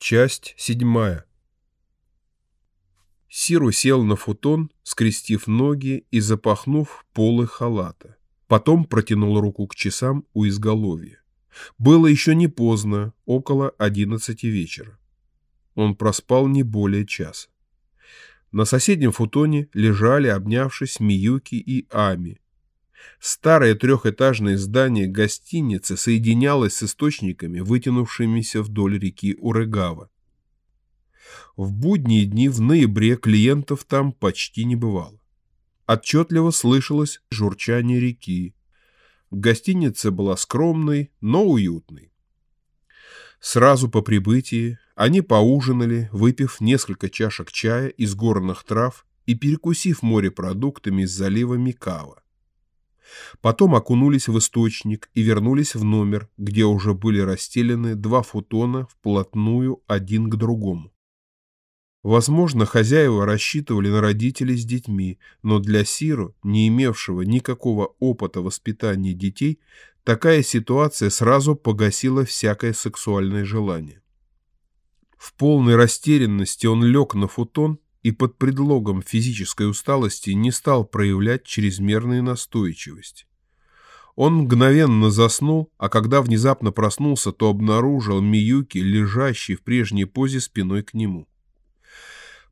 Часть седьмая. Сиру сел на футон, скрестив ноги и запахнув полы халата. Потом протянул руку к часам у изголовья. Было еще не поздно, около одиннадцати вечера. Он проспал не более часа. На соседнем футоне лежали, обнявшись, Миюки и Ами, Старое трехэтажное здание гостиницы соединялось с источниками, вытянувшимися вдоль реки Урегава. В будние дни в ноябре клиентов там почти не бывало. Отчетливо слышалось журчание реки. Гостиница была скромной, но уютной. Сразу по прибытии они поужинали, выпив несколько чашек чая из горных трав и перекусив морепродуктами из залива Микава. Потом окунулись в источник и вернулись в номер, где уже были расстелены два футона вплотную один к другому. Возможно, хозяева рассчитывали на родителей с детьми, но для Сиру, не имевшего никакого опыта воспитания детей, такая ситуация сразу погасила всякое сексуальное желание. В полной растерянности он лег на футон и под предлогом физической усталости не стал проявлять чрезмерную настойчивость. Он мгновенно заснул, а когда внезапно проснулся, то обнаружил Миюки, лежащий в прежней позе спиной к нему.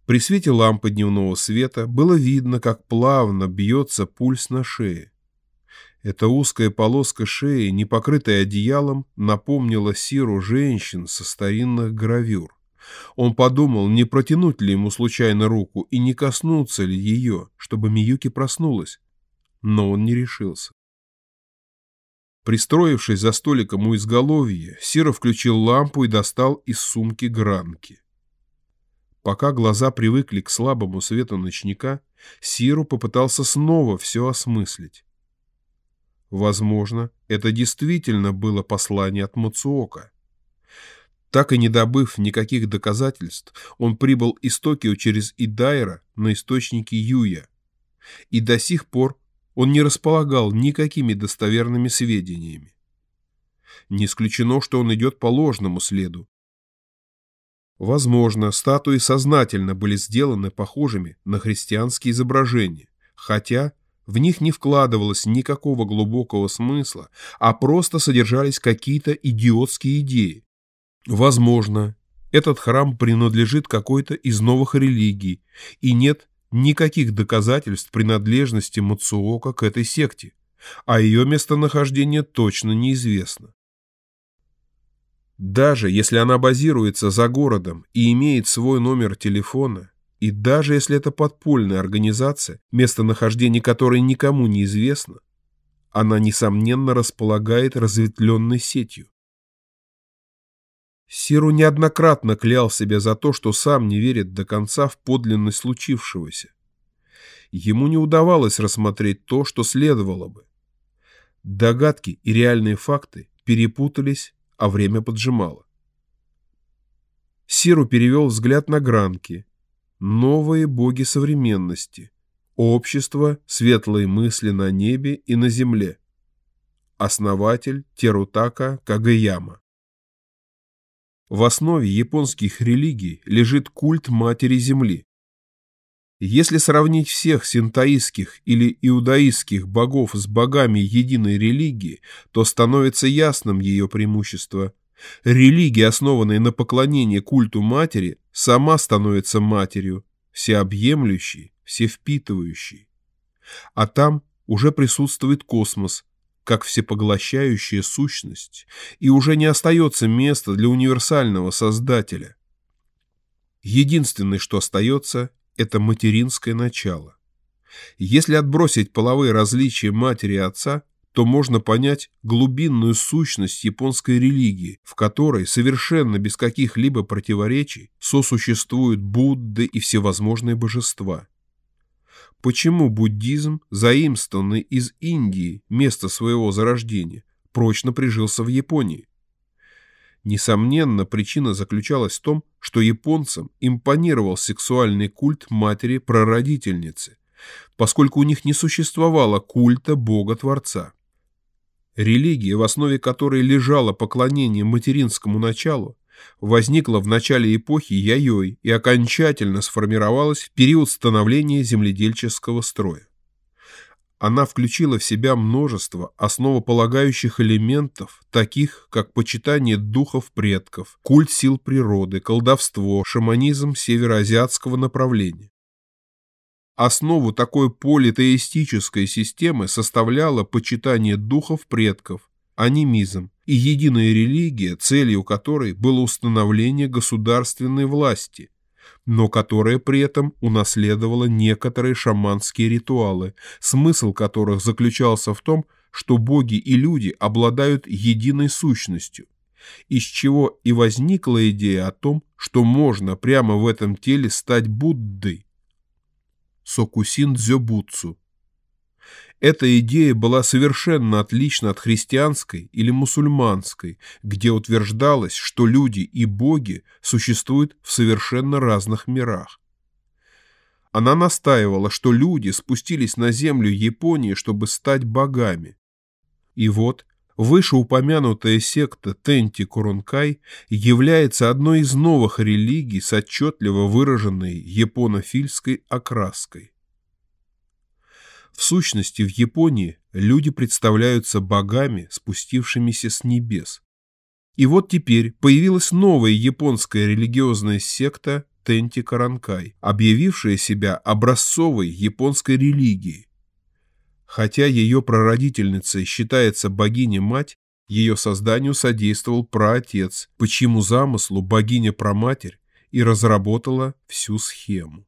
При свете лампы дневного света было видно, как плавно бьется пульс на шее. Эта узкая полоска шеи, не покрытая одеялом, напомнила Сиру женщин со старинных гравюр. Он подумал, не протянуть ли ему случайно руку и не коснуться ли ее, чтобы Миюки проснулась. Но он не решился. Пристроившись за столиком у изголовья, Сира включил лампу и достал из сумки гранки. Пока глаза привыкли к слабому свету ночника, Сиру попытался снова все осмыслить. Возможно, это действительно было послание от Муцуока. Так и не добыв никаких доказательств, он прибыл из Токио через Идайра на источники Юя. И до сих пор он не располагал никакими достоверными сведениями. Не исключено, что он идет по ложному следу. Возможно, статуи сознательно были сделаны похожими на христианские изображения, хотя в них не вкладывалось никакого глубокого смысла, а просто содержались какие-то идиотские идеи, Возможно, этот храм принадлежит какой-то из новых религий, и нет никаких доказательств принадлежности Мацуока к этой секте, а ее местонахождение точно неизвестно. Даже если она базируется за городом и имеет свой номер телефона, и даже если это подпольная организация, местонахождение которой никому не известно, она, несомненно, располагает разветвленной сетью. Сиру неоднократно клял себя за то, что сам не верит до конца в подлинность случившегося. Ему не удавалось рассмотреть то, что следовало бы. Догадки и реальные факты перепутались, а время поджимало. Сиру перевел взгляд на гранки. Новые боги современности. Общество, светлые мысли на небе и на земле. Основатель Терутака Кагаяма. В основе японских религий лежит культ Матери Земли. Если сравнить всех синтоистских или иудаистских богов с богами единой религии, то становится ясным ее преимущество. Религия, основанная на поклонении культу матери, сама становится матерью, всеобъемлющей, всевпитывающей. А там уже присутствует космос, как всепоглощающая сущность, и уже не остается места для универсального Создателя. Единственное, что остается, это материнское начало. Если отбросить половые различия матери и отца, то можно понять глубинную сущность японской религии, в которой совершенно без каких-либо противоречий сосуществуют Будды и всевозможные божества почему буддизм, заимствованный из Индии, место своего зарождения, прочно прижился в Японии. Несомненно, причина заключалась в том, что японцам импонировал сексуальный культ матери-прародительницы, поскольку у них не существовало культа Бога-Творца. Религия, в основе которой лежало поклонение материнскому началу, возникла в начале эпохи Яйой и окончательно сформировалась в период становления земледельческого строя. Она включила в себя множество основополагающих элементов, таких как почитание духов предков, культ сил природы, колдовство, шаманизм североазиатского направления. Основу такой политеистической системы составляло почитание духов предков, анимизм и единая религия, целью которой было установление государственной власти, но которая при этом унаследовала некоторые шаманские ритуалы, смысл которых заключался в том, что боги и люди обладают единой сущностью, из чего и возникла идея о том, что можно прямо в этом теле стать Буддой. Сокусин дзёбуцу эта идея была совершенно отлична от христианской или мусульманской, где утверждалось, что люди и боги существуют в совершенно разных мирах. Она настаивала, что люди спустились на землю Японии, чтобы стать богами. И вот, вышеупомянутая секта Тенти Курункай является одной из новых религий с отчетливо выраженной японофильской окраской. В сущности, в Японии люди представляются богами, спустившимися с небес. И вот теперь появилась новая японская религиозная секта Тенти Каранкай, объявившая себя образцовой японской религией. Хотя ее прародительницей считается богиня-мать, ее созданию содействовал праотец, по чьему замыслу богиня-проматерь и разработала всю схему.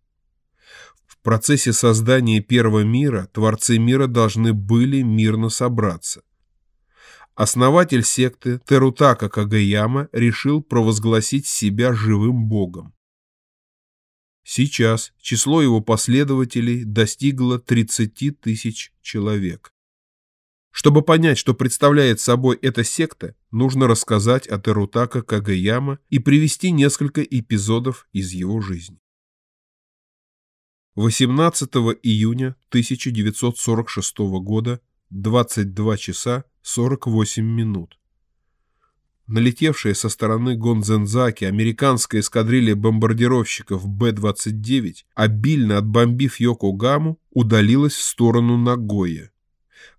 Процессе создания первого мира творцы мира должны были мирно собраться. Основатель секты Терутака Кагаяма решил провозгласить себя живым богом. Сейчас число его последователей достигло 30 тысяч человек. Чтобы понять, что представляет собой эта секта, нужно рассказать о Терутака Кагаяма и привести несколько эпизодов из его жизни. 18 июня 1946 года, 22 часа 48 минут. Налетевшая со стороны Гонзензаки американская эскадрилья бомбардировщиков Б-29, обильно отбомбив Йокогаму, удалилась в сторону Нагоя.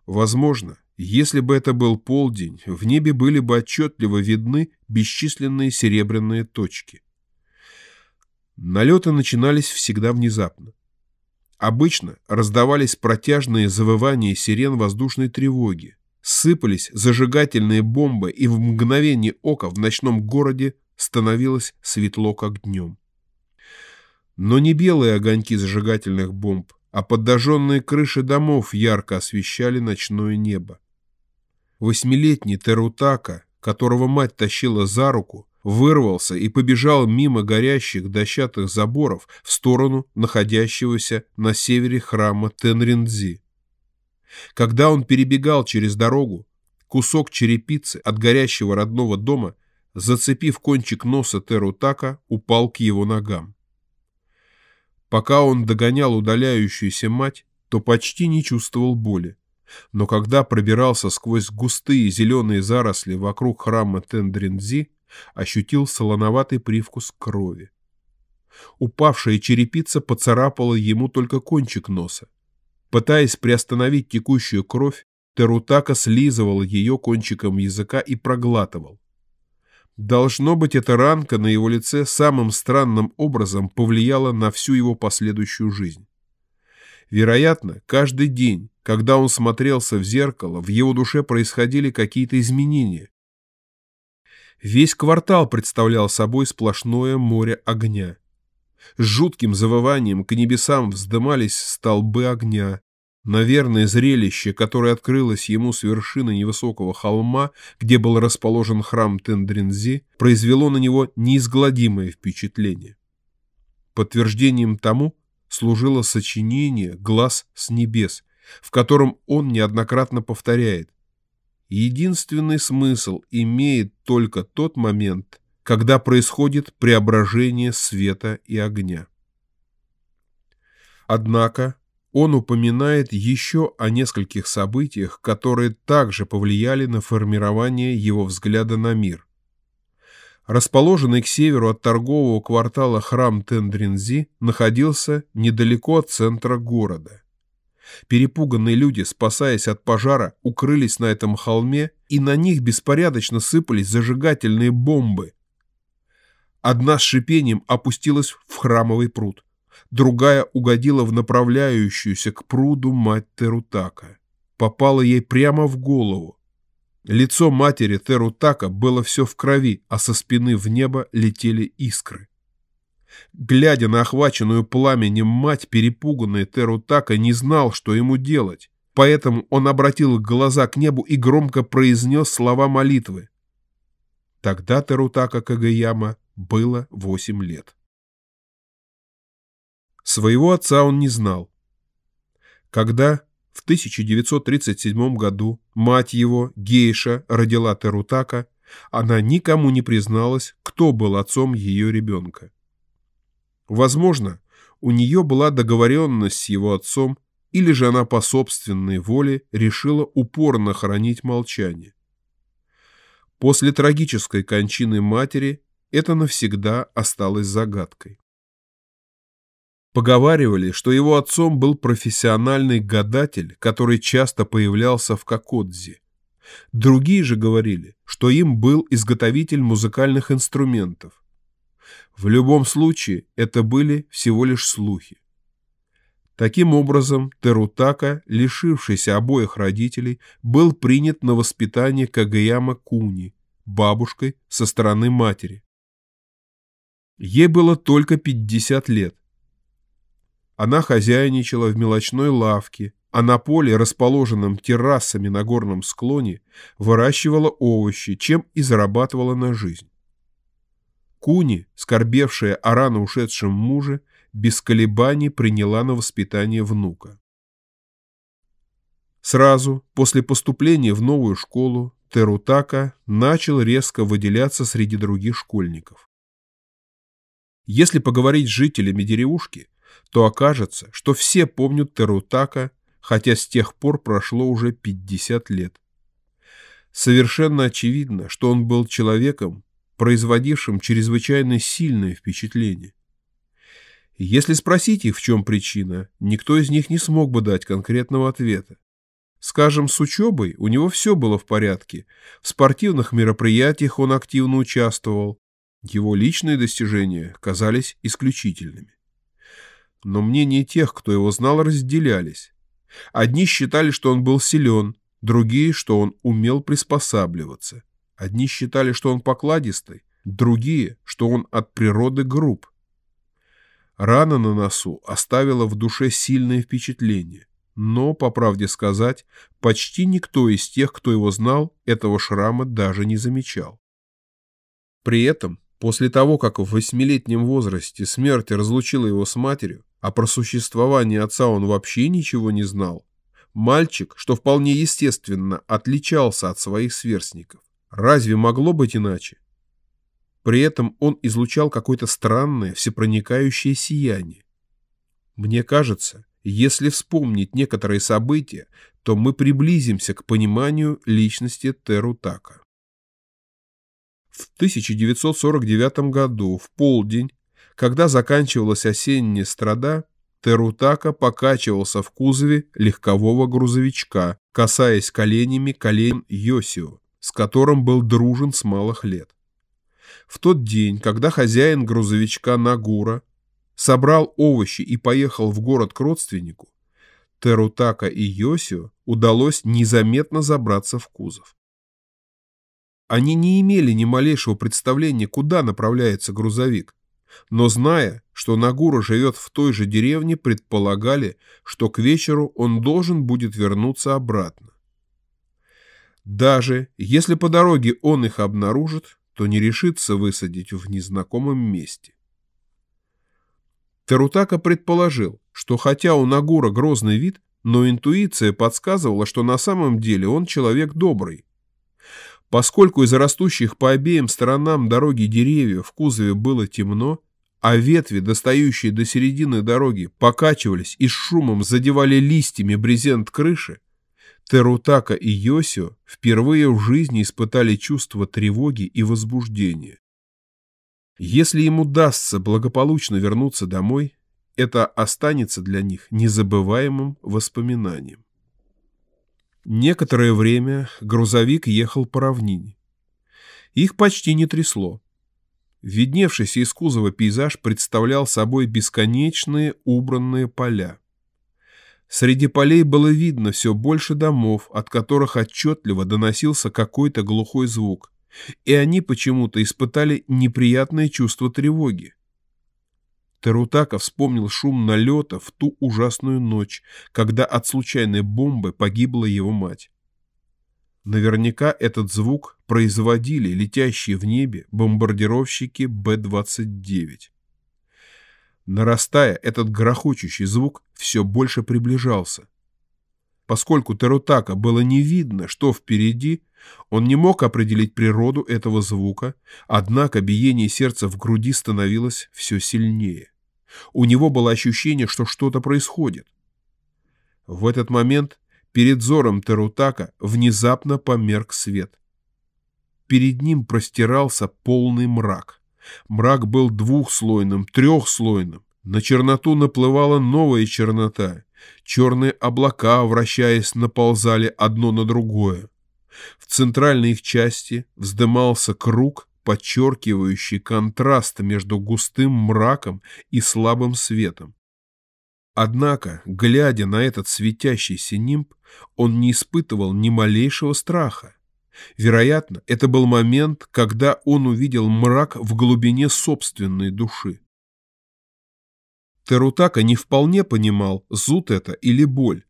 Возможно, если бы это был полдень, в небе были бы отчетливо видны бесчисленные серебряные точки. Налеты начинались всегда внезапно. Обычно раздавались протяжные завывания сирен воздушной тревоги, сыпались зажигательные бомбы, и в мгновение ока в ночном городе становилось светло, как днем. Но не белые огоньки зажигательных бомб, а подожженные крыши домов ярко освещали ночное небо. Восьмилетний Терутака, которого мать тащила за руку, вырвался и побежал мимо горящих дощатых заборов в сторону находящегося на севере храма Тенринзи. Когда он перебегал через дорогу, кусок черепицы от горящего родного дома, зацепив кончик носа Терутака, упал к его ногам. Пока он догонял удаляющуюся мать, то почти не чувствовал боли. Но когда пробирался сквозь густые зеленые заросли вокруг храма Тендринзи, ощутил солоноватый привкус крови. Упавшая черепица поцарапала ему только кончик носа. Пытаясь приостановить текущую кровь, Терутака слизывал ее кончиком языка и проглатывал. Должно быть, эта ранка на его лице самым странным образом повлияла на всю его последующую жизнь. Вероятно, каждый день, когда он смотрелся в зеркало, в его душе происходили какие-то изменения, Весь квартал представлял собой сплошное море огня. С жутким завыванием к небесам вздымались столбы огня. Наверное, зрелище, которое открылось ему с вершины невысокого холма, где был расположен храм Тендринзи, произвело на него неизгладимое впечатление. Подтверждением тому служило сочинение «Глаз с небес», в котором он неоднократно повторяет единственный смысл имеет только тот момент, когда происходит преображение света и огня. Однако он упоминает еще о нескольких событиях, которые также повлияли на формирование его взгляда на мир. расположенный к северу от торгового квартала храм Тендринзи, находился недалеко от центра города. Перепуганные люди, спасаясь от пожара, укрылись на этом холме, и на них беспорядочно сыпались зажигательные бомбы. Одна с шипением опустилась в храмовый пруд, другая угодила в направляющуюся к пруду мать Терутака. Попала ей прямо в голову. Лицо матери Терутака было все в крови, а со спины в небо летели искры. Глядя на охваченную пламенем мать, перепуганный Терутака не знал, что ему делать. Поэтому он обратил глаза к небу и громко произнес слова молитвы. Тогда Терутака Кагаяма было восемь лет. Своего отца он не знал. Когда в 1937 году мать его, Гейша, родила Терутака, она никому не призналась, кто был отцом ее ребенка. Возможно, у нее была договоренность с его отцом, или же она по собственной воле решила упорно хранить молчание. После трагической кончины матери это навсегда осталось загадкой. Поговаривали, что его отцом был профессиональный гадатель, который часто появлялся в Кокодзе. Другие же говорили, что им был изготовитель музыкальных инструментов. В любом случае, это были всего лишь слухи. Таким образом, Терутака, лишившийся обоих родителей, был принят на воспитание Кагаяма Куни, бабушкой со стороны матери. Ей было только 50 лет, она хозяйничала в мелочной лавке, а на поле, расположенном террасами на горном склоне, выращивала овощи, чем и зарабатывала на жизнь. Куни, скорбевшая о рано ушедшем муже, без колебаний приняла на воспитание внука. Сразу после поступления в новую школу Терутака начал резко выделяться среди других школьников. Если поговорить с жителями деревушки, то окажется, что все помнят Терутака, хотя с тех пор прошло уже 50 лет. Совершенно очевидно, что он был человеком, производившим чрезвычайно сильное впечатление. Если спросить их, в чем причина, никто из них не смог бы дать конкретного ответа. Скажем, с учебой у него все было в порядке, в спортивных мероприятиях он активно участвовал, его личные достижения казались исключительными но мнения тех, кто его знал, разделялись. Одни считали, что он был силен, другие, что он умел приспосабливаться. Одни считали, что он покладистый, другие, что он от природы груб. Рана на носу оставила в душе сильное впечатление, но, по правде сказать, почти никто из тех, кто его знал, этого шрама даже не замечал. При этом, после того, как в восьмилетнем возрасте смерть разлучила его с матерью, а про существование отца он вообще ничего не знал. Мальчик, что вполне естественно, отличался от своих сверстников. Разве могло быть иначе? При этом он излучал какое-то странное, всепроникающее сияние. Мне кажется, если вспомнить некоторые события, то мы приблизимся к пониманию личности Терутака. В 1949 году, в полдень, когда заканчивалась осенняя страда, Терутака покачивался в кузове легкового грузовичка, касаясь коленями колен Йосио, с которым был дружен с малых лет. В тот день, когда хозяин грузовичка Нагура собрал овощи и поехал в город к родственнику, Терутака и Йосио удалось незаметно забраться в кузов. Они не имели ни малейшего представления, куда направляется грузовик, но зная, что Нагура живет в той же деревне, предполагали, что к вечеру он должен будет вернуться обратно. Даже если по дороге он их обнаружит, то не решится высадить в незнакомом месте. Терутака предположил, что хотя у Нагура грозный вид, но интуиция подсказывала, что на самом деле он человек добрый. Поскольку из растущих по обеим сторонам дороги деревьев в кузове было темно, а ветви, достающие до середины дороги, покачивались и с шумом задевали листьями брезент крыши, Терутака и Йосио впервые в жизни испытали чувство тревоги и возбуждения. Если им удастся благополучно вернуться домой, это останется для них незабываемым воспоминанием. Некоторое время грузовик ехал по равнине. Их почти не трясло. Видневшийся из кузова пейзаж представлял собой бесконечные убранные поля. Среди полей было видно все больше домов, от которых отчетливо доносился какой-то глухой звук, и они почему-то испытали неприятное чувство тревоги. Терутака вспомнил шум налета в ту ужасную ночь, когда от случайной бомбы погибла его мать. Наверняка этот звук производили летящие в небе бомбардировщики Б-29. Нарастая, этот грохочущий звук все больше приближался. Поскольку Терутака было не видно, что впереди, он не мог определить природу этого звука, однако биение сердца в груди становилось все сильнее. У него было ощущение, что что-то происходит. В этот момент перед взором Терутака внезапно померк свет. Перед ним простирался полный мрак. Мрак был двухслойным, трехслойным. На черноту наплывала новая чернота. Черные облака, вращаясь, наползали одно на другое. В центральной их части вздымался круг, подчеркивающий контраст между густым мраком и слабым светом. Однако, глядя на этот светящийся нимб, он не испытывал ни малейшего страха. Вероятно, это был момент, когда он увидел мрак в глубине собственной души. Терутака не вполне понимал, зуд это или боль.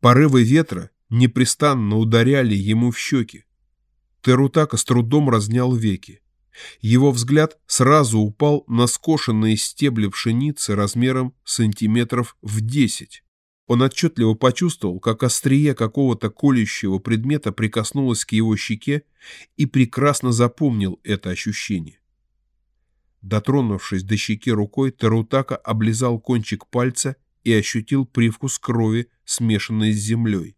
Порывы ветра непрестанно ударяли ему в щеки. Терутака с трудом разнял веки. Его взгляд сразу упал на скошенные стебли пшеницы размером сантиметров в десять. Он отчетливо почувствовал, как острие какого-то колющего предмета прикоснулось к его щеке и прекрасно запомнил это ощущение. Дотронувшись до щеки рукой, Тарутака облизал кончик пальца и ощутил привкус крови, смешанной с землей.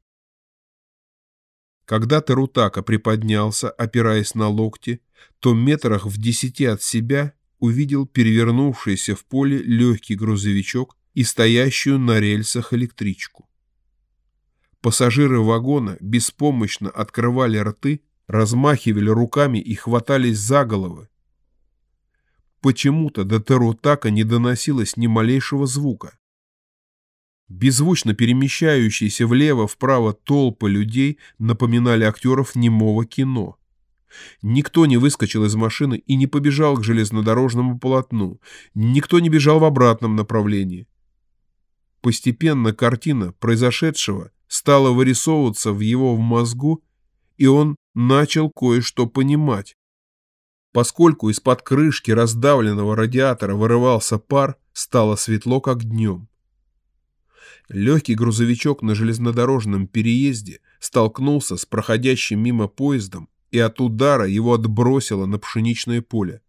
Когда Тарутака приподнялся, опираясь на локти, то метрах в десяти от себя увидел перевернувшийся в поле легкий грузовичок и стоящую на рельсах электричку. Пассажиры вагона беспомощно открывали рты, размахивали руками и хватались за головы. Почему-то до Терутака не доносилось ни малейшего звука. Беззвучно перемещающиеся влево-вправо толпы людей напоминали актеров немого кино. Никто не выскочил из машины и не побежал к железнодорожному полотну. Никто не бежал в обратном направлении. Постепенно картина произошедшего стала вырисовываться в его мозгу, и он начал кое-что понимать. Поскольку из-под крышки раздавленного радиатора вырывался пар, стало светло, как днем. Легкий грузовичок на железнодорожном переезде столкнулся с проходящим мимо поездом, и от удара его отбросило на пшеничное поле.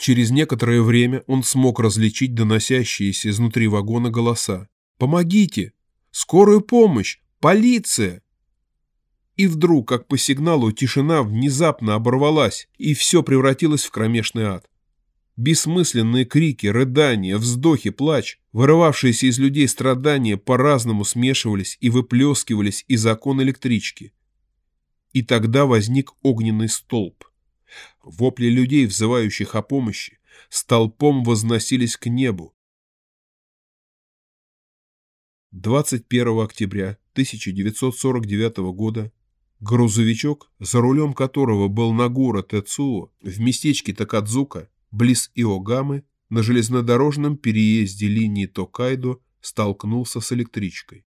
Через некоторое время он смог различить доносящиеся изнутри вагона голоса. «Помогите! Скорую помощь! Полиция!» И вдруг, как по сигналу, тишина внезапно оборвалась, и все превратилось в кромешный ад. Бессмысленные крики, рыдания, вздохи, плач, вырывавшиеся из людей страдания по-разному смешивались и выплескивались из окон электрички. И тогда возник огненный столб. Вопли людей, взывающих о помощи, столпом возносились к небу. 21 октября 1949 года грузовичок, за рулем которого был Нагура Тецуо в местечке Такадзука, близ Иогамы, на железнодорожном переезде линии Токайдо столкнулся с электричкой.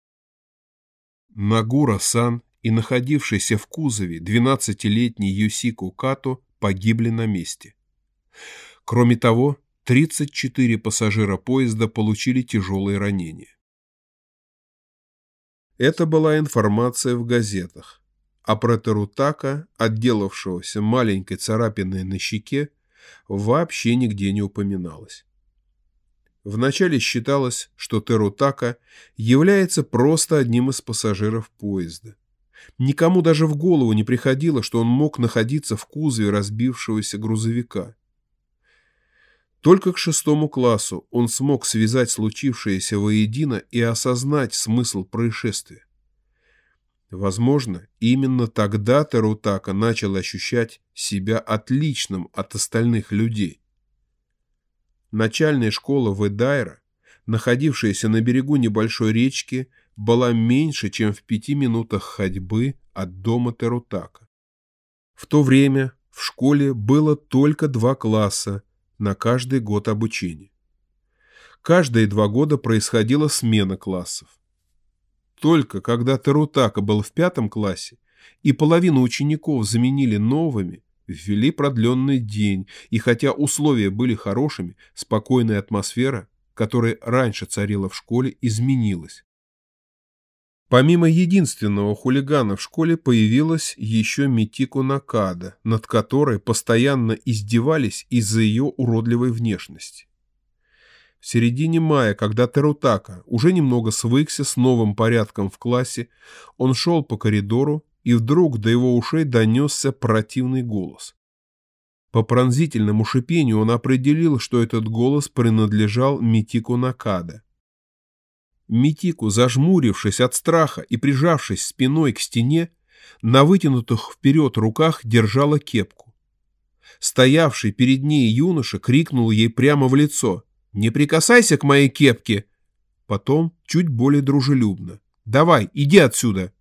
Нагура-сан и находившийся в кузове 12-летний Юсику Като погибли на месте. Кроме того, 34 пассажира поезда получили тяжелые ранения. Это была информация в газетах, а про Тарутака, отделавшегося маленькой царапиной на щеке, вообще нигде не упоминалось. Вначале считалось, что Терутака является просто одним из пассажиров поезда. Никому даже в голову не приходило, что он мог находиться в кузове разбившегося грузовика. Только к шестому классу он смог связать случившееся воедино и осознать смысл происшествия. Возможно, именно тогда Терутака начал ощущать себя отличным от остальных людей. Начальная школа Ведайра, находившаяся на берегу небольшой речки, была меньше, чем в пяти минутах ходьбы от дома Терутака. В то время в школе было только два класса на каждый год обучения. Каждые два года происходила смена классов. Только когда Терутака был в пятом классе и половину учеников заменили новыми, ввели продленный день, и хотя условия были хорошими, спокойная атмосфера, которая раньше царила в школе, изменилась. Помимо единственного хулигана в школе появилась еще Митику Накада, над которой постоянно издевались из-за ее уродливой внешности. В середине мая, когда Терутака уже немного свыкся с новым порядком в классе, он шел по коридору и вдруг до его ушей донесся противный голос. По пронзительному шипению он определил, что этот голос принадлежал Митику Накада. Митику, зажмурившись от страха и прижавшись спиной к стене, на вытянутых вперед руках держала кепку. Стоявший перед ней юноша крикнул ей прямо в лицо «Не прикасайся к моей кепке!» Потом чуть более дружелюбно «Давай, иди отсюда!»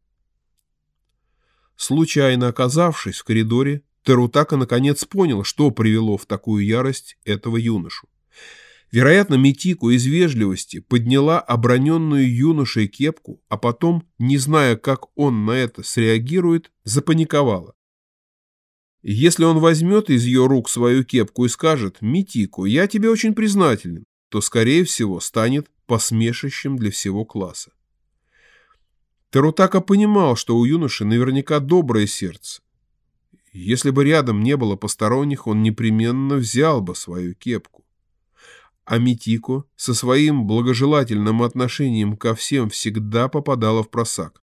Случайно оказавшись в коридоре, Терутака наконец понял, что привело в такую ярость этого юношу. Вероятно, Митику из вежливости подняла оброненную юношей кепку, а потом, не зная, как он на это среагирует, запаниковала. Если он возьмет из ее рук свою кепку и скажет «Митику, я тебе очень признателен», то, скорее всего, станет посмешищем для всего класса. Терутака понимал, что у юноши наверняка доброе сердце. Если бы рядом не было посторонних, он непременно взял бы свою кепку. А со своим благожелательным отношением ко всем всегда попадала в просак.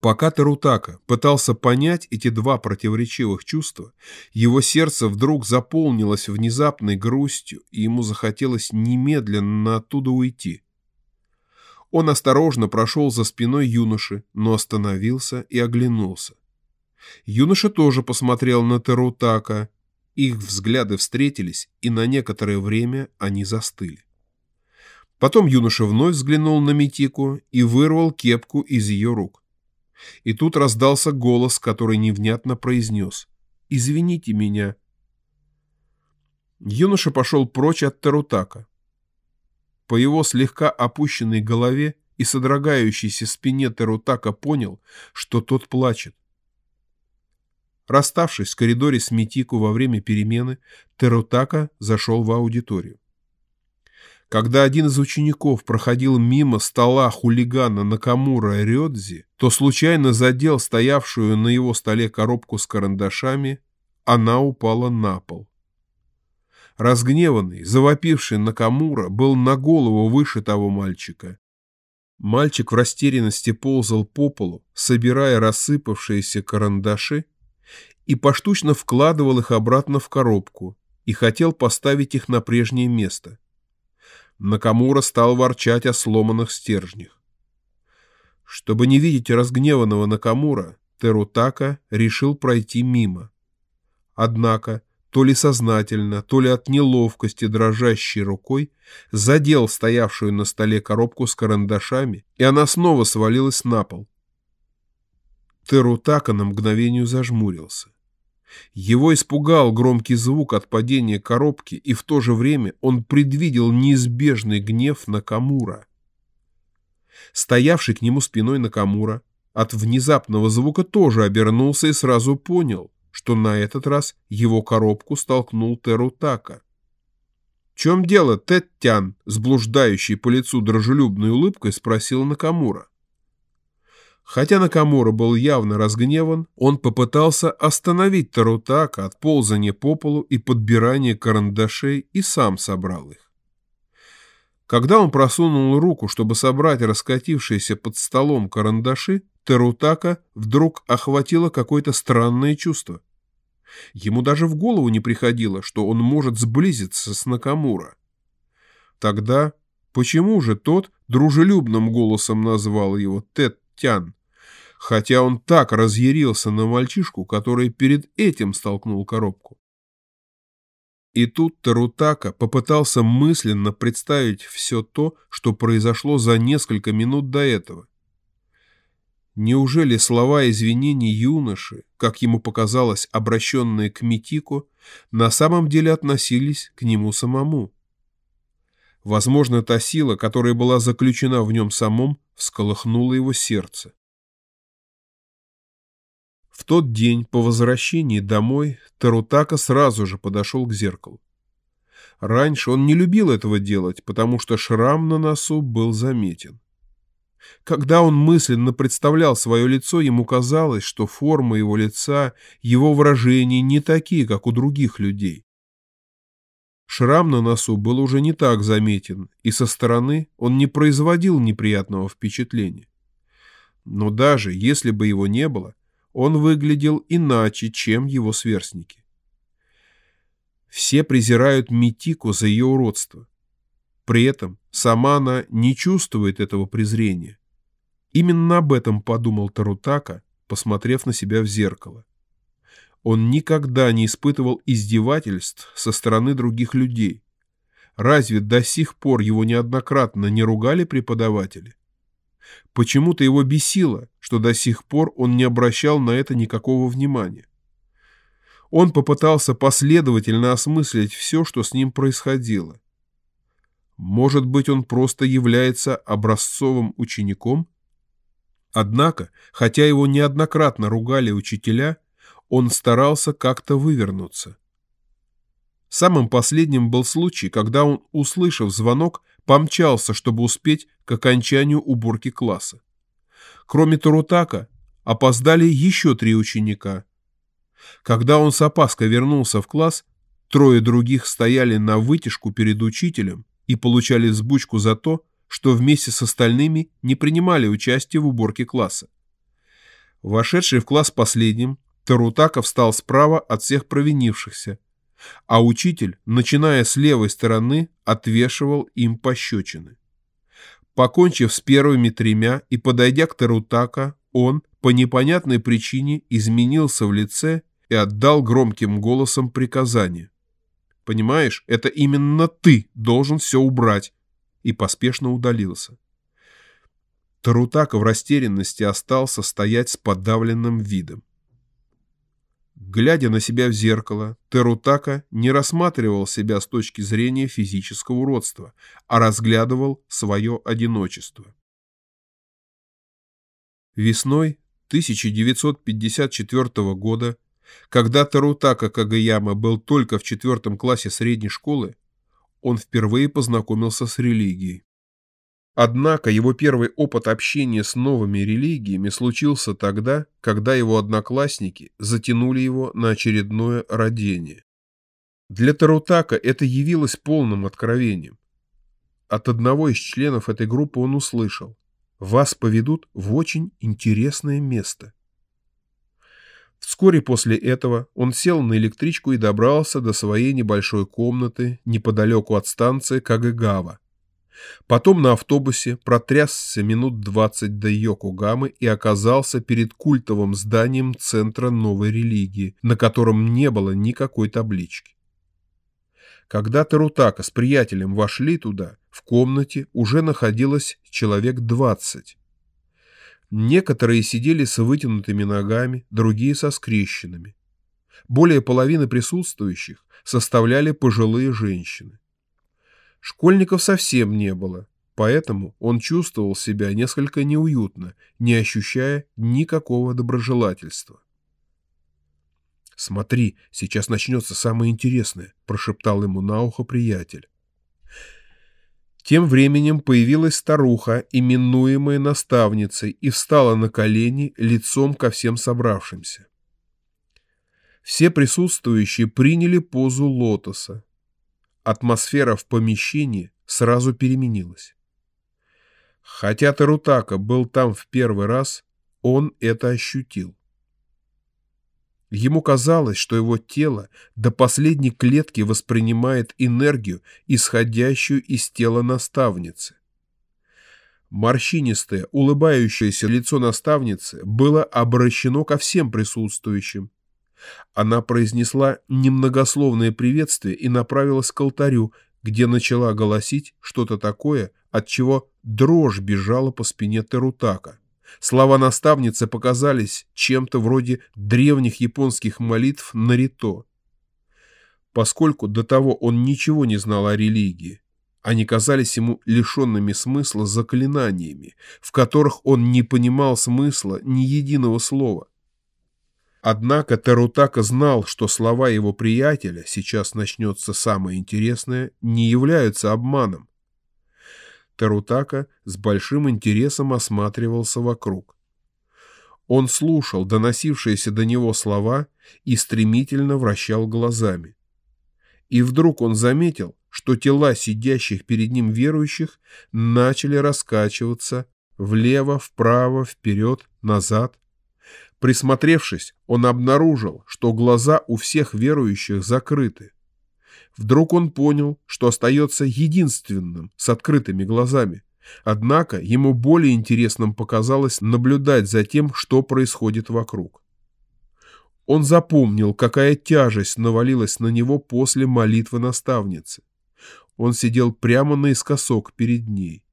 Пока Тарутака пытался понять эти два противоречивых чувства, его сердце вдруг заполнилось внезапной грустью, и ему захотелось немедленно оттуда уйти. Он осторожно прошел за спиной юноши, но остановился и оглянулся. Юноша тоже посмотрел на Тарутака. Их взгляды встретились, и на некоторое время они застыли. Потом юноша вновь взглянул на Митику и вырвал кепку из ее рук. И тут раздался голос, который невнятно произнес «Извините меня». Юноша пошел прочь от Тарутака. По его слегка опущенной голове и содрогающейся спине Терутака понял, что тот плачет. Расставшись в коридоре с Митику во время перемены, Терутака зашел в аудиторию. Когда один из учеников проходил мимо стола хулигана Накамура Рёдзи, то случайно задел стоявшую на его столе коробку с карандашами, она упала на пол. Разгневанный, завопивший Накамура был на голову выше того мальчика. Мальчик в растерянности ползал по полу, собирая рассыпавшиеся карандаши, и поштучно вкладывал их обратно в коробку и хотел поставить их на прежнее место. Накамура стал ворчать о сломанных стержнях. Чтобы не видеть разгневанного Накамура, Терутака решил пройти мимо. Однако, то ли сознательно, то ли от неловкости дрожащей рукой, задел стоявшую на столе коробку с карандашами, и она снова свалилась на пол. Терутака на мгновение зажмурился. Его испугал громкий звук от падения коробки, и в то же время он предвидел неизбежный гнев Накамура. Стоявший к нему спиной Накамура от внезапного звука тоже обернулся и сразу понял, что на этот раз его коробку столкнул Терутака. «В чем дело, Теттян?» — с блуждающей по лицу дружелюбной улыбкой спросил Накамура. Хотя Накамура был явно разгневан, он попытался остановить Тарутака от ползания по полу и подбирания карандашей и сам собрал их. Когда он просунул руку, чтобы собрать раскатившиеся под столом карандаши, Терутака вдруг охватило какое-то странное чувство. Ему даже в голову не приходило, что он может сблизиться с Накамура. Тогда почему же тот дружелюбным голосом назвал его Тет Тян, хотя он так разъярился на мальчишку, который перед этим столкнул коробку? И тут Тарутака попытался мысленно представить все то, что произошло за несколько минут до этого. Неужели слова извинений юноши, как ему показалось, обращенные к Митику, на самом деле относились к нему самому? Возможно, та сила, которая была заключена в нем самом, всколыхнула его сердце. В тот день по возвращении домой Тарутака сразу же подошел к зеркалу. Раньше он не любил этого делать, потому что шрам на носу был заметен. Когда он мысленно представлял свое лицо, ему казалось, что форма его лица, его выражения не такие, как у других людей. Шрам на носу был уже не так заметен, и со стороны он не производил неприятного впечатления. Но даже если бы его не было, он выглядел иначе, чем его сверстники. Все презирают Митику за ее уродство. При этом сама она не чувствует этого презрения. Именно об этом подумал Тарутака, посмотрев на себя в зеркало. Он никогда не испытывал издевательств со стороны других людей. Разве до сих пор его неоднократно не ругали преподаватели? Почему-то его бесило, что до сих пор он не обращал на это никакого внимания. Он попытался последовательно осмыслить все, что с ним происходило. Может быть, он просто является образцовым учеником? Однако, хотя его неоднократно ругали учителя, он старался как-то вывернуться. Самым последним был случай, когда он, услышав звонок, помчался, чтобы успеть к окончанию уборки класса. Кроме Тарутака, опоздали еще три ученика. Когда он с опаской вернулся в класс, трое других стояли на вытяжку перед учителем и получали взбучку за то, что вместе с остальными не принимали участие в уборке класса. Вошедший в класс последним, Тарутака встал справа от всех провинившихся, а учитель, начиная с левой стороны, отвешивал им пощечины. Покончив с первыми тремя и подойдя к Тарутака, он, по непонятной причине, изменился в лице и отдал громким голосом приказание. «Понимаешь, это именно ты должен все убрать», и поспешно удалился. Тарутака в растерянности остался стоять с подавленным видом. Глядя на себя в зеркало, Терутака не рассматривал себя с точки зрения физического уродства, а разглядывал свое одиночество. Весной 1954 года, когда Тарутака Кагаяма был только в четвертом классе средней школы, он впервые познакомился с религией. Однако его первый опыт общения с новыми религиями случился тогда, когда его одноклассники затянули его на очередное родение. Для Тарутака это явилось полным откровением. От одного из членов этой группы он услышал «Вас поведут в очень интересное место». Вскоре после этого он сел на электричку и добрался до своей небольшой комнаты неподалеку от станции Кагэгава. Потом на автобусе протрясся минут двадцать до Йокогамы и оказался перед культовым зданием Центра новой религии, на котором не было никакой таблички. Когда Тарутака с приятелем вошли туда, в комнате уже находилось человек двадцать. Некоторые сидели с вытянутыми ногами, другие со скрещенными. Более половины присутствующих составляли пожилые женщины. Школьников совсем не было, поэтому он чувствовал себя несколько неуютно, не ощущая никакого доброжелательства. «Смотри, сейчас начнется самое интересное», — прошептал ему на ухо приятель. Тем временем появилась старуха, именуемая наставницей, и встала на колени лицом ко всем собравшимся. Все присутствующие приняли позу лотоса. Атмосфера в помещении сразу переменилась. Хотя Тарутака был там в первый раз, он это ощутил. Ему казалось, что его тело до последней клетки воспринимает энергию, исходящую из тела наставницы. Морщинистое, улыбающееся лицо наставницы было обращено ко всем присутствующим. Она произнесла немногословное приветствие и направилась к алтарю, где начала голосить что-то такое, от чего дрожь бежала по спине Терутака. Слова наставницы показались чем-то вроде древних японских молитв на рито. Поскольку до того он ничего не знал о религии, они казались ему лишенными смысла заклинаниями, в которых он не понимал смысла ни единого слова. Однако Терутака знал, что слова его приятеля «сейчас начнется самое интересное» не являются обманом. Тарутака с большим интересом осматривался вокруг. Он слушал доносившиеся до него слова и стремительно вращал глазами. И вдруг он заметил, что тела сидящих перед ним верующих начали раскачиваться влево, вправо, вперед, назад. Присмотревшись, он обнаружил, что глаза у всех верующих закрыты. Вдруг он понял, что остается единственным с открытыми глазами. Однако ему более интересным показалось наблюдать за тем, что происходит вокруг. Он запомнил, какая тяжесть навалилась на него после молитвы наставницы. Он сидел прямо наискосок перед ней.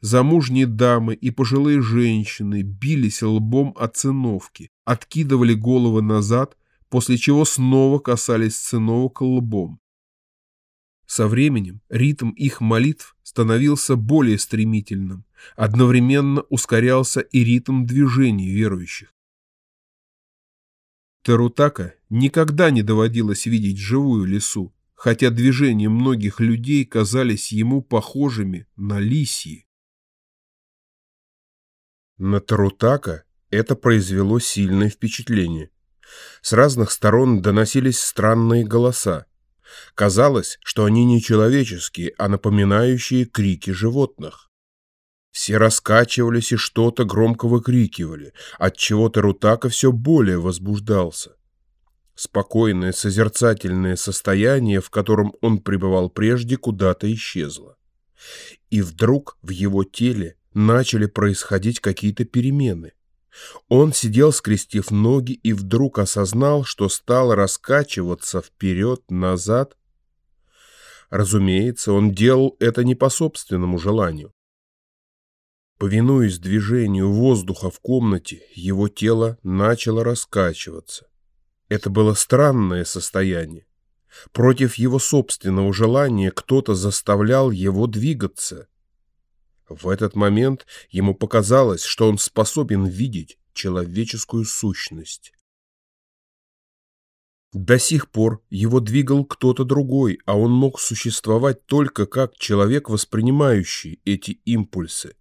Замужние дамы и пожилые женщины бились лбом от циновки, откидывали головы назад, после чего снова касались циновок лбом. Со временем ритм их молитв становился более стремительным, одновременно ускорялся и ритм движений верующих. Терутака никогда не доводилось видеть живую лесу, хотя движения многих людей казались ему похожими на лисьи. На Тарутака это произвело сильное впечатление. С разных сторон доносились странные голоса. Казалось, что они не человеческие, а напоминающие крики животных. Все раскачивались и что-то громко выкрикивали, отчего Тарутака все более возбуждался. Спокойное созерцательное состояние, в котором он пребывал прежде, куда-то исчезло. И вдруг в его теле начали происходить какие-то перемены. Он сидел, скрестив ноги, и вдруг осознал, что стал раскачиваться вперед-назад. Разумеется, он делал это не по собственному желанию. Повинуясь движению воздуха в комнате, его тело начало раскачиваться. Это было странное состояние. Против его собственного желания кто-то заставлял его двигаться. В этот момент ему показалось, что он способен видеть человеческую сущность. До сих пор его двигал кто-то другой, а он мог существовать только как человек, воспринимающий эти импульсы.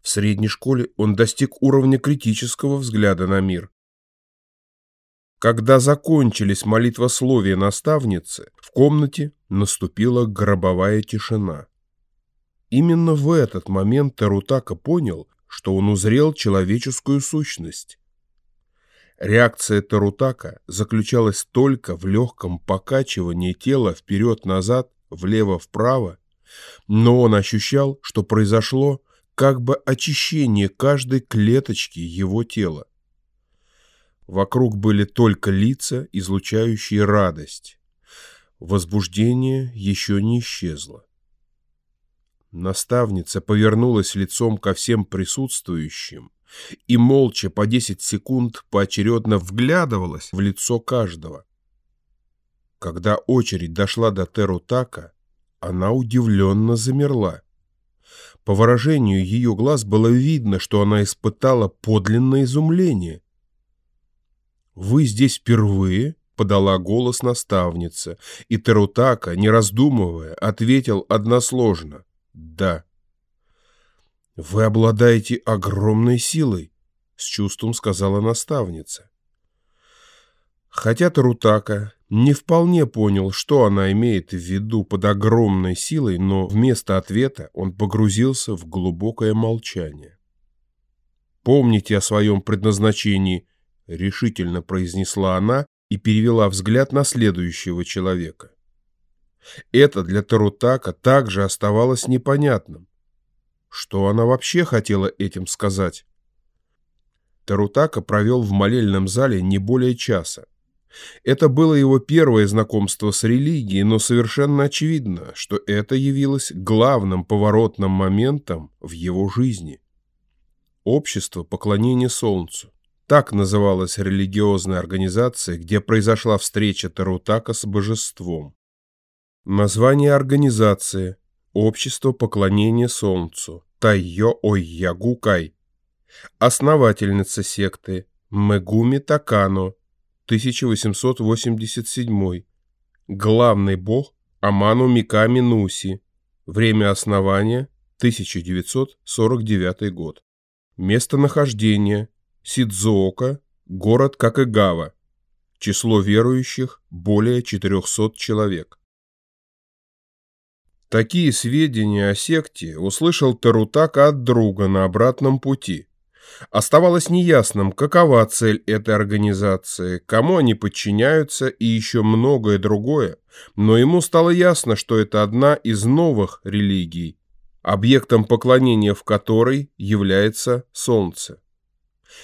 В средней школе он достиг уровня критического взгляда на мир. Когда закончились молитвословия наставницы, в комнате наступила гробовая тишина. Именно в этот момент Тарутака понял, что он узрел человеческую сущность. Реакция Тарутака заключалась только в легком покачивании тела вперед-назад, влево-вправо, но он ощущал, что произошло как бы очищение каждой клеточки его тела. Вокруг были только лица, излучающие радость. Возбуждение еще не исчезло. Наставница повернулась лицом ко всем присутствующим и молча по 10 секунд поочередно вглядывалась в лицо каждого. Когда очередь дошла до Терутака, она удивленно замерла. По выражению ее глаз было видно, что она испытала подлинное изумление. «Вы здесь впервые?» — подала голос наставница, и Терутака, не раздумывая, ответил односложно — да. Вы обладаете огромной силой, с чувством сказала наставница. Хотя Тарутака не вполне понял, что она имеет в виду под огромной силой, но вместо ответа он погрузился в глубокое молчание. «Помните о своем предназначении», — решительно произнесла она и перевела взгляд на следующего человека. Это для Тарутака также оставалось непонятным. Что она вообще хотела этим сказать? Тарутака провел в молельном зале не более часа. Это было его первое знакомство с религией, но совершенно очевидно, что это явилось главным поворотным моментом в его жизни. Общество поклонения Солнцу. Так называлась религиозная организация, где произошла встреча Тарутака с божеством. Название организации – Общество поклонения Солнцу, Тайо Ойягукай. Основательница секты – Мегуми Такано, 1887. Главный бог – Аману Миками Нуси. Время основания – 1949 год. Местонахождение – Сидзуока, город Какэгава. Число верующих – более 400 человек. Такие сведения о секте услышал Тарутака от друга на обратном пути. Оставалось неясным, какова цель этой организации, кому они подчиняются и еще многое другое, но ему стало ясно, что это одна из новых религий, объектом поклонения в которой является Солнце.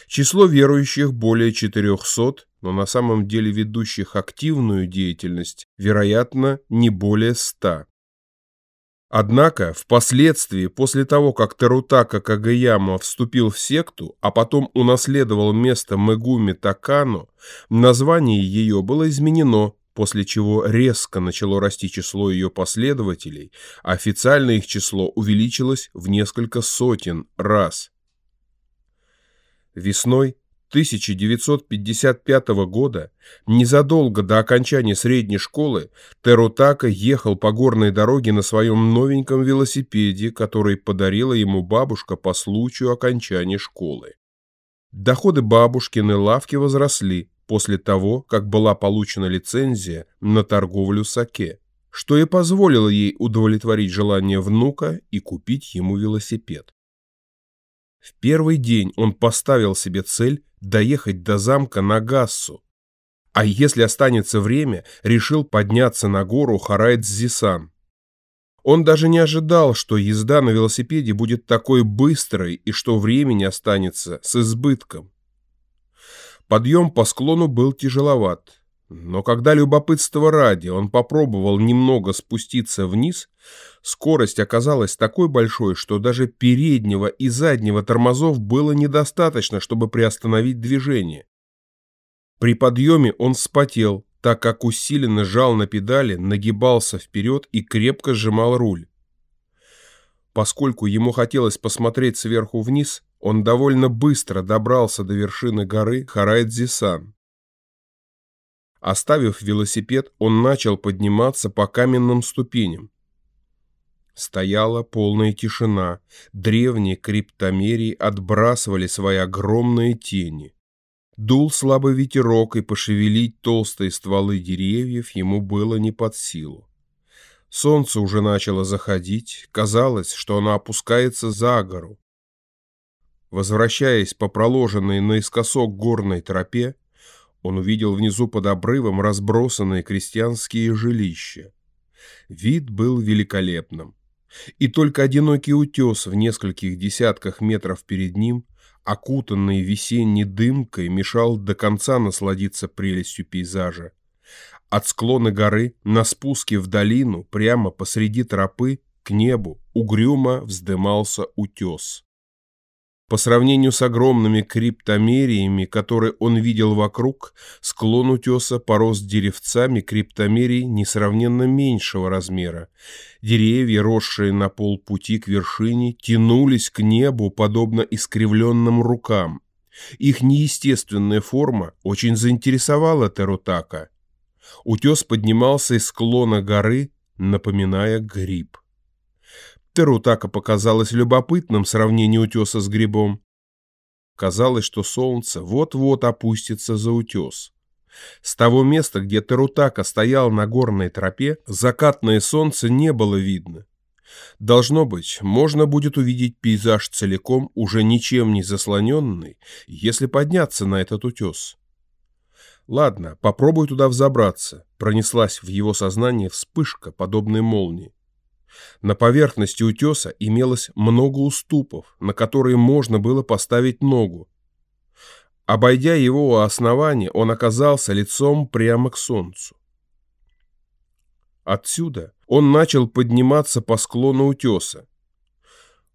Число верующих более 400, но на самом деле ведущих активную деятельность, вероятно, не более 100. Однако, впоследствии, после того, как Тарутака Кагаяма вступил в секту, а потом унаследовал место Мегуми Такано, название ее было изменено, после чего резко начало расти число ее последователей, а официально их число увеличилось в несколько сотен раз. Весной 1955 года, незадолго до окончания средней школы, Терутака ехал по горной дороге на своем новеньком велосипеде, который подарила ему бабушка по случаю окончания школы. Доходы бабушкины лавки возросли после того, как была получена лицензия на торговлю саке, что и позволило ей удовлетворить желание внука и купить ему велосипед. В первый день он поставил себе цель доехать до замка на Гассу. А если останется время, решил подняться на гору Харайдзисан. Он даже не ожидал, что езда на велосипеде будет такой быстрой и что времени останется с избытком. Подъем по склону был тяжеловат. Но когда любопытство ради он попробовал немного спуститься вниз, скорость оказалась такой большой, что даже переднего и заднего тормозов было недостаточно, чтобы приостановить движение. При подъеме он вспотел, так как усиленно жал на педали, нагибался вперед и крепко сжимал руль. Поскольку ему хотелось посмотреть сверху вниз, он довольно быстро добрался до вершины горы Харайдзисан. Оставив велосипед, он начал подниматься по каменным ступеням. Стояла полная тишина, древние криптомерии отбрасывали свои огромные тени. Дул слабый ветерок, и пошевелить толстые стволы деревьев ему было не под силу. Солнце уже начало заходить, казалось, что оно опускается за гору. Возвращаясь по проложенной наискосок горной тропе, он увидел внизу под обрывом разбросанные крестьянские жилища. Вид был великолепным. И только одинокий утес в нескольких десятках метров перед ним, окутанный весенней дымкой, мешал до конца насладиться прелестью пейзажа. От склона горы на спуске в долину, прямо посреди тропы, к небу, угрюмо вздымался утес. По сравнению с огромными криптомериями, которые он видел вокруг, склон утеса порос деревцами криптомерий несравненно меньшего размера. Деревья, росшие на полпути к вершине, тянулись к небу, подобно искривленным рукам. Их неестественная форма очень заинтересовала Терутака. Утес поднимался из склона горы, напоминая гриб. Терутака показалось любопытным сравнение утеса с грибом. Казалось, что солнце вот-вот опустится за утес. С того места, где Терутака стоял на горной тропе, закатное солнце не было видно. Должно быть, можно будет увидеть пейзаж целиком, уже ничем не заслоненный, если подняться на этот утес. Ладно, попробуй туда взобраться, пронеслась в его сознание вспышка, подобной молнии. На поверхности утеса имелось много уступов, на которые можно было поставить ногу. Обойдя его у основания, он оказался лицом прямо к солнцу. Отсюда он начал подниматься по склону утеса.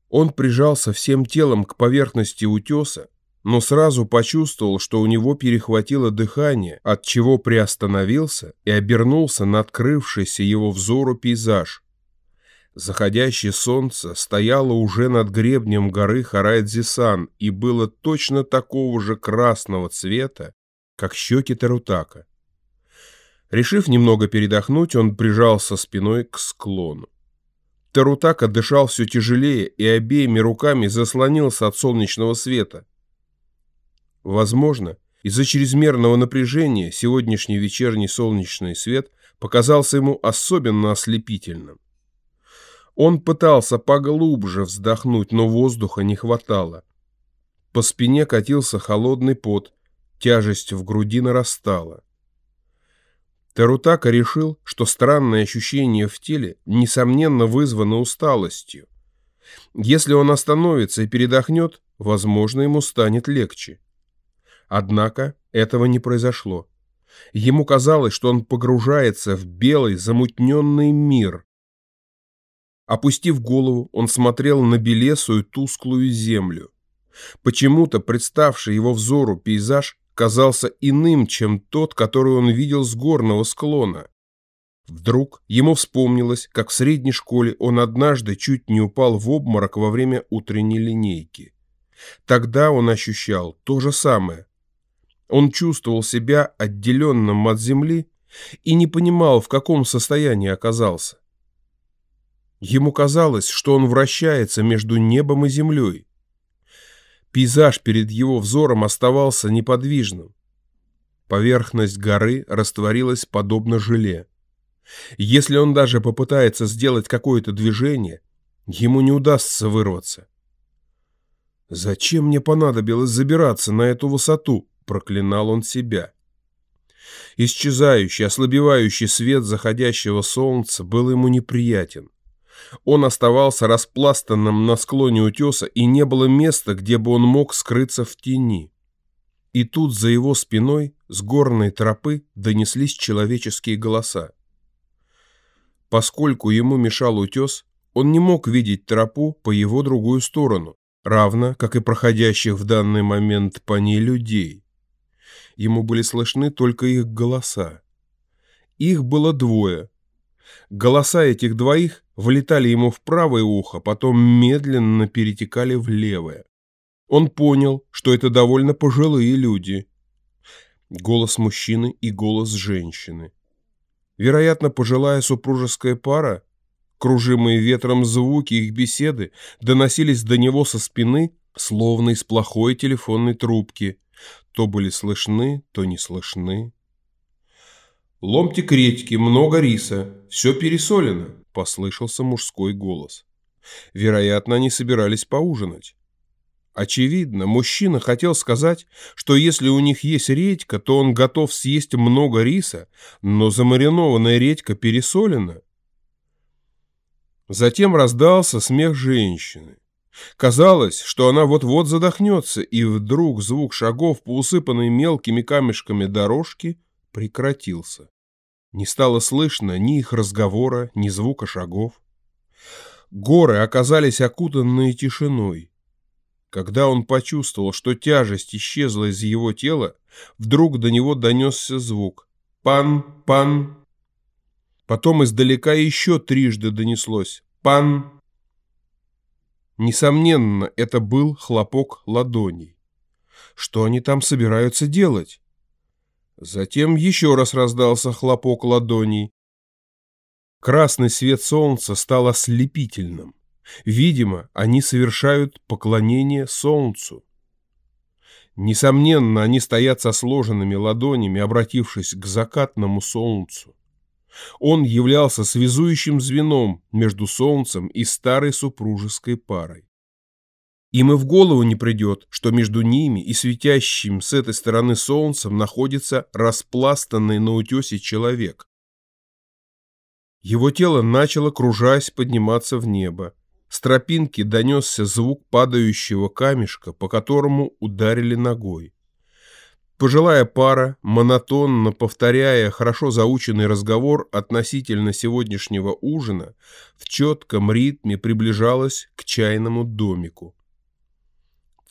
Он прижался всем телом к поверхности утеса, но сразу почувствовал, что у него перехватило дыхание, от чего приостановился и обернулся на открывшийся его взору пейзаж. Заходящее солнце стояло уже над гребнем горы Харайдзисан и было точно такого же красного цвета, как щеки Тарутака. Решив немного передохнуть, он прижался спиной к склону. Тарутака дышал все тяжелее и обеими руками заслонился от солнечного света. Возможно, из-за чрезмерного напряжения сегодняшний вечерний солнечный свет показался ему особенно ослепительным. Он пытался поглубже вздохнуть, но воздуха не хватало. По спине катился холодный пот, тяжесть в груди нарастала. Тарутака решил, что странное ощущение в теле, несомненно, вызвано усталостью. Если он остановится и передохнет, возможно, ему станет легче. Однако этого не произошло. Ему казалось, что он погружается в белый, замутненный мир. Опустив голову, он смотрел на белесую, тусклую землю. Почему-то представший его взору пейзаж казался иным, чем тот, который он видел с горного склона. Вдруг ему вспомнилось, как в средней школе он однажды чуть не упал в обморок во время утренней линейки. Тогда он ощущал то же самое. Он чувствовал себя отделенным от земли и не понимал, в каком состоянии оказался. Ему казалось, что он вращается между небом и землей. Пейзаж перед его взором оставался неподвижным. Поверхность горы растворилась подобно желе. Если он даже попытается сделать какое-то движение, ему не удастся вырваться. «Зачем мне понадобилось забираться на эту высоту?» – проклинал он себя. Исчезающий, ослабевающий свет заходящего солнца был ему неприятен. Он оставался распластанным на склоне утеса, и не было места, где бы он мог скрыться в тени. И тут за его спиной с горной тропы донеслись человеческие голоса. Поскольку ему мешал утес, он не мог видеть тропу по его другую сторону, равно как и проходящих в данный момент по ней людей. Ему были слышны только их голоса. Их было двое. Голоса этих двоих влетали ему в правое ухо, потом медленно перетекали в левое. Он понял, что это довольно пожилые люди. Голос мужчины и голос женщины. Вероятно, пожилая супружеская пара, кружимые ветром звуки их беседы, доносились до него со спины, словно из плохой телефонной трубки. То были слышны, то не слышны. Ломтик редьки, много риса, все пересолено послышался мужской голос. Вероятно, они собирались поужинать. Очевидно, мужчина хотел сказать, что если у них есть редька, то он готов съесть много риса, но замаринованная редька пересолена. Затем раздался смех женщины. Казалось, что она вот-вот задохнется, и вдруг звук шагов по усыпанной мелкими камешками дорожке прекратился. Не стало слышно ни их разговора, ни звука шагов. Горы оказались окутанные тишиной. Когда он почувствовал, что тяжесть исчезла из его тела, вдруг до него донесся звук. «Пан! Пан!» Потом издалека еще трижды донеслось. «Пан!» Несомненно, это был хлопок ладоней. Что они там собираются делать? Затем еще раз раздался хлопок ладоней. Красный свет солнца стал ослепительным. Видимо, они совершают поклонение солнцу. Несомненно, они стоят со сложенными ладонями, обратившись к закатному солнцу. Он являлся связующим звеном между Солнцем и старой супружеской парой. Им и в голову не придет, что между ними и светящим с этой стороны Солнцем находится распластанный на утесе человек. Его тело начало, кружась, подниматься в небо. С тропинки донесся звук падающего камешка, по которому ударили ногой. Пожилая пара, монотонно повторяя хорошо заученный разговор относительно сегодняшнего ужина, в четком ритме приближалась к чайному домику.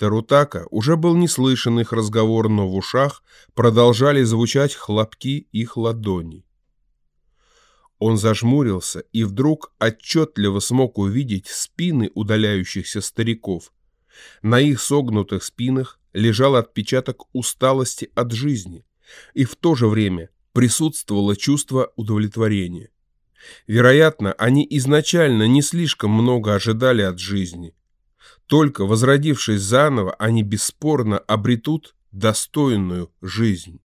Тарутака уже был не слышен их разговор, но в ушах продолжали звучать хлопки их ладоней. Он зажмурился и вдруг отчетливо смог увидеть спины удаляющихся стариков. На их согнутых спинах лежал отпечаток усталости от жизни, и в то же время присутствовало чувство удовлетворения. Вероятно, они изначально не слишком много ожидали от жизни. Только возродившись заново, они бесспорно обретут достойную жизнь.